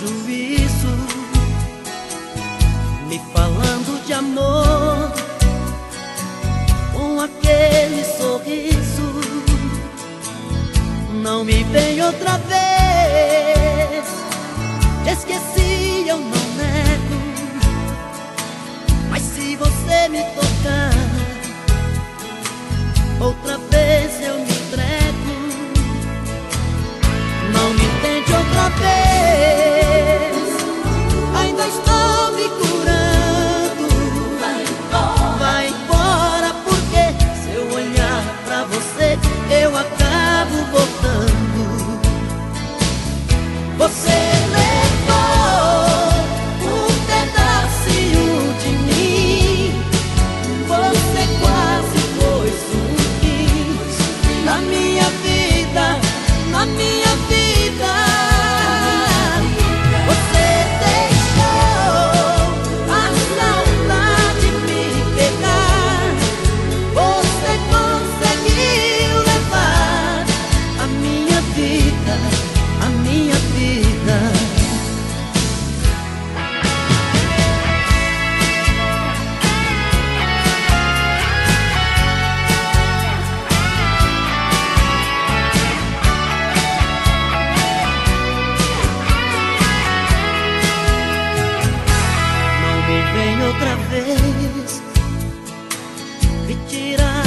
juízo, me falando de amor, com aquele sorriso, não me vem outra vez. outra vez me tirar.